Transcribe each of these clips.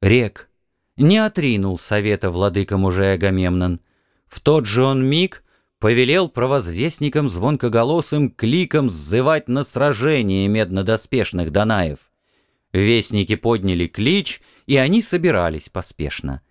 Рек, не отринул совета владыка мужей Агамемнон. В тот же он миг повелел провозвестникам звонкоголосым кликом сзывать на сражение меднодоспешных Данаев. Вестники подняли клич, и они собирались поспешно.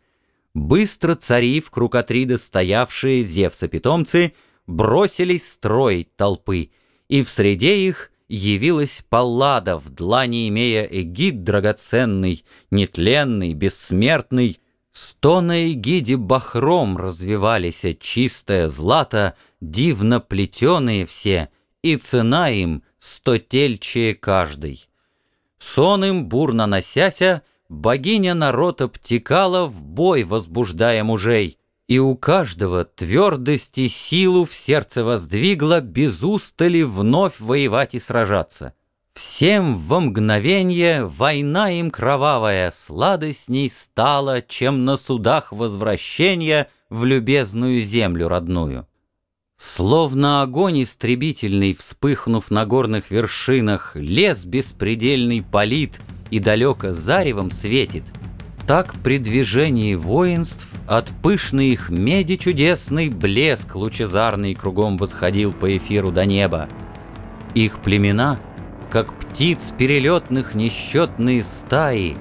Быстро цари в круг Атрида стоявшие Зевса-питомцы бросились строить толпы, и в среде их явилась Паллада, в длани имея эгид драгоценный, нетленный, бессмертный, Сто на эгиде бахром развивались чистое злато, дивно плетеные все, и цена им стотельчие каждый. Сон им, бурно носяся, богиня народ обтекала в бой, возбуждая мужей, и у каждого твердость и силу в сердце воздвигла без устали вновь воевать и сражаться. Всем во мгновенье война им кровавая сладостней стала, чем на судах возвращения в любезную землю родную. Словно огонь истребительный, вспыхнув на горных вершинах, лес беспредельный палит и далеко заревом светит, так при движении воинств от пышной их меди чудесный блеск лучезарный кругом восходил по эфиру до неба. Их племена — как птиц перелетных несчетные стаи,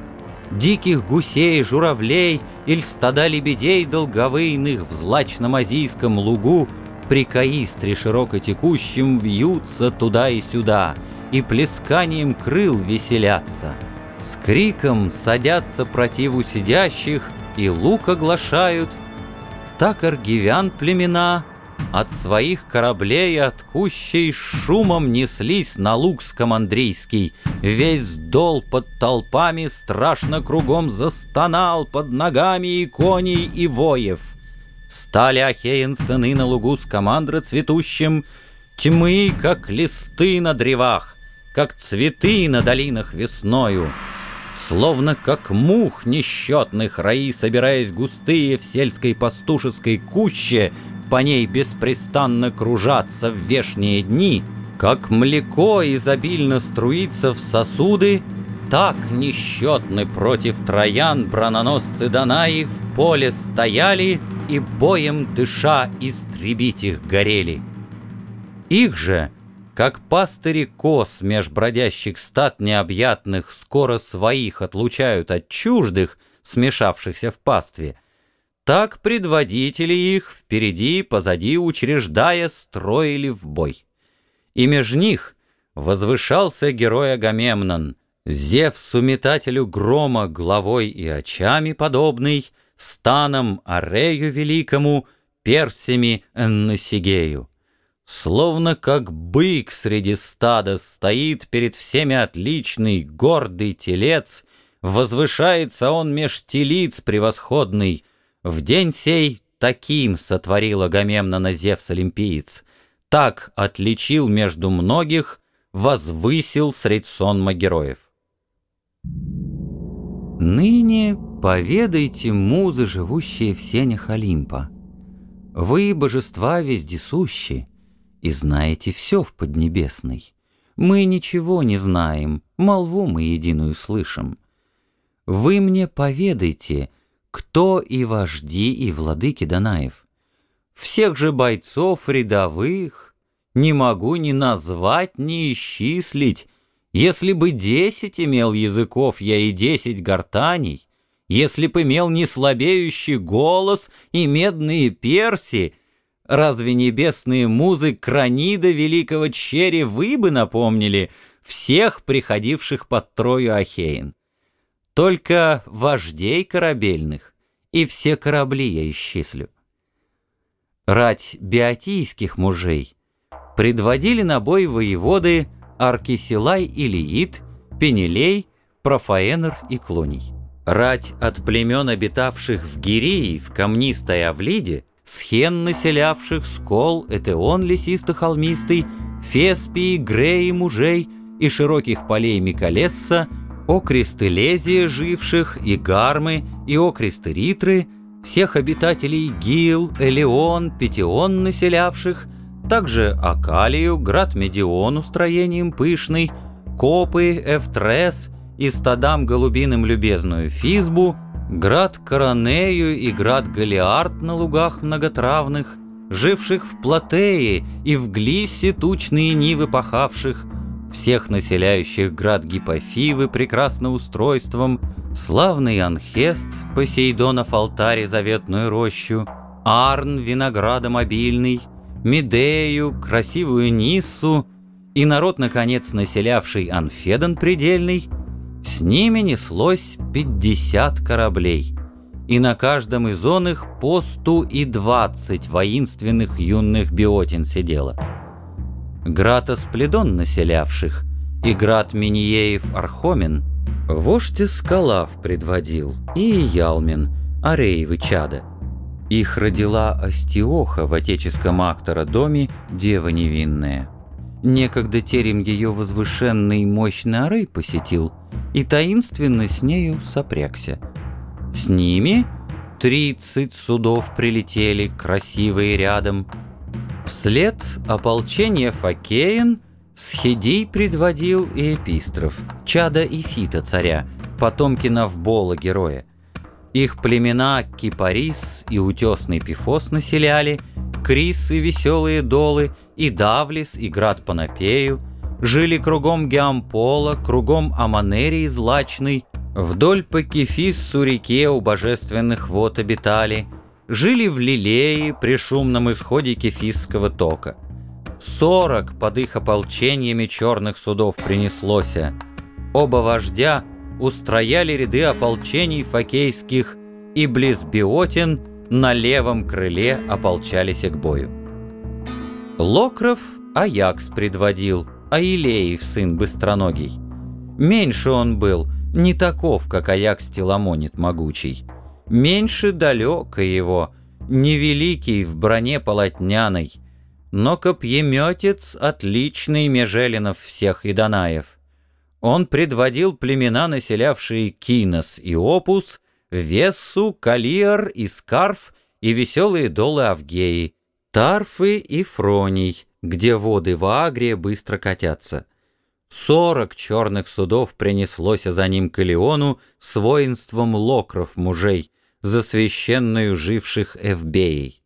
Диких гусей, журавлей Иль стада лебедей долговыйных В злачном азийском лугу При каистре широко текущем Вьются туда и сюда И плесканием крыл веселятся. С криком садятся противу сидящих И лук оглашают. Так аргивян племена — от своих кораблей от кущей шумом неслись на луг скамандрийский. Весь дол под толпами страшно кругом застонал под ногами и коней, и воев. Стали Ахеин сыны на лугу с командра цветущим, Тьмы, как листы на древах, как цветы на долинах весною. Словно как мух несчетных раи, собираясь густые в сельской пастушеской куще, по ней беспрестанно кружатся в вешние дни, как млеко изобильно струится в сосуды, так несчетны против троян брононосцы Данаи в поле стояли и боем дыша истребить их горели. Их же, как пастыри коз меж бродящих стад необъятных, скоро своих отлучают от чуждых, смешавшихся в пастве — так предводители их впереди и позади учреждая строили в бой. И меж них возвышался герой Агамемнон, Зевсу метателю грома главой и очами подобный, станом Арею великому, персями Энносигею. Словно как бык среди стада стоит перед всеми отличный, гордый телец, возвышается он меж телиц превосходный — в день сей таким сотворил Агамемнона Зевс-олимпиец, так отличил между многих, возвысил средь сонма героев. Ныне поведайте, музы, живущие в сенях Олимпа. Вы, божества вездесущие, и знаете все в Поднебесной. Мы ничего не знаем, молву мы единую слышим. Вы мне поведайте, кто и вожди, и владыки Данаев. Всех же бойцов рядовых не могу ни назвать, ни исчислить. Если бы десять имел языков я и десять гортаней, если б имел не слабеющий голос и медные перси, разве небесные музы Кранида великого черри вы бы напомнили всех приходивших под трою Ахеин? Только вождей корабельных и все корабли я исчислю. Рать биотийских мужей предводили на бой воеводы Аркисилай и Лиит, Пенелей, Профаэнер и Клоний. Рать от племен, обитавших в Гирии, в камнистой Авлиде, схен, населявших Скол, Этеон лесисто-холмистый, Феспии, Греи мужей и широких полей Микалесса — окресты Лезия живших, и Гармы, и окресты Ритры, всех обитателей Гил, Элеон, Петион населявших, также Акалию, град Медион устроением пышный, Копы, Эвтрес и стадам голубиным любезную Физбу, град Коронею и град Галиард на лугах многотравных, живших в Платее и в Глиссе тучные нивы пахавших, всех населяющих град Гипофивы прекрасным устройством, славный Анхест, Посейдонов алтаре заветную рощу, Арн виноградом обильный, Медею, красивую Ниссу и народ, наконец, населявший Анфедон предельный, с ними неслось пятьдесят кораблей, и на каждом из он их по сту и двадцать воинственных юных биотин сидело. Град Аспледон населявших и град Миниеев Архомен вождь Скалав предводил и Ялмин, Ареевы чада. Их родила Астиоха в отеческом актора доме дева невинная. Некогда терем ее возвышенный мощный Арей посетил и таинственно с нею сопрягся. С ними тридцать судов прилетели, красивые рядом. Вслед ополчение Факеен Схидей предводил и Эпистров, чада и Фита царя, потомки Навбола героя. Их племена Кипарис и Утесный Пифос населяли, Крис и Веселые Долы, и Давлис, и Град Панапею, жили кругом Геампола, кругом Аманерии злачной, вдоль по Кефиссу реке у божественных вод обитали, жили в Лилее при шумном исходе Кефисского тока. Сорок под их ополчениями черных судов принеслося. Оба вождя устрояли ряды ополчений факейских, и близ Биотин на левом крыле ополчались к бою. Локров Аякс предводил, Аилеев сын быстроногий. Меньше он был, не таков, как Аякс Теламонит могучий. Меньше далеко его, невеликий в броне полотняной, но копьеметец отличный Межелинов всех и Данаев. Он предводил племена, населявшие Кинос и Опус, Вессу, Калиар и Скарф и веселые долы Авгеи, Тарфы и Фроний, где воды в Агрии быстро катятся. Сорок черных судов принеслось за ним к Илиону с воинством локров мужей, за священную живших Эвбеей.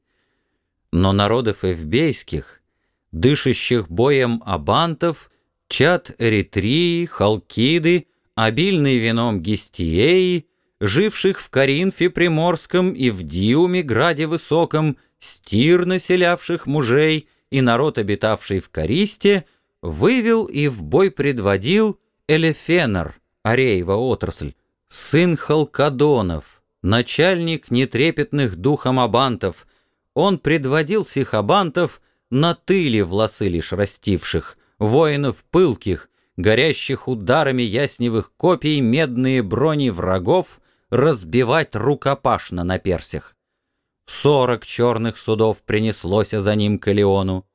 Но народов эвбейских, дышащих боем абантов, чад Эритрии, Халкиды, обильный вином Гестиеи, живших в Каринфе Приморском и в Диуме, граде высоком, стир населявших мужей и народ, обитавший в Каристе, вывел и в бой предводил Элефенор, Ареева отрасль, сын Халкадонов, начальник нетрепетных духом абантов, он предводил сих абантов на тыле в лосы лишь растивших, воинов пылких, горящих ударами ясневых копий медные брони врагов разбивать рукопашно на персях. Сорок черных судов принеслось за ним к Элеону.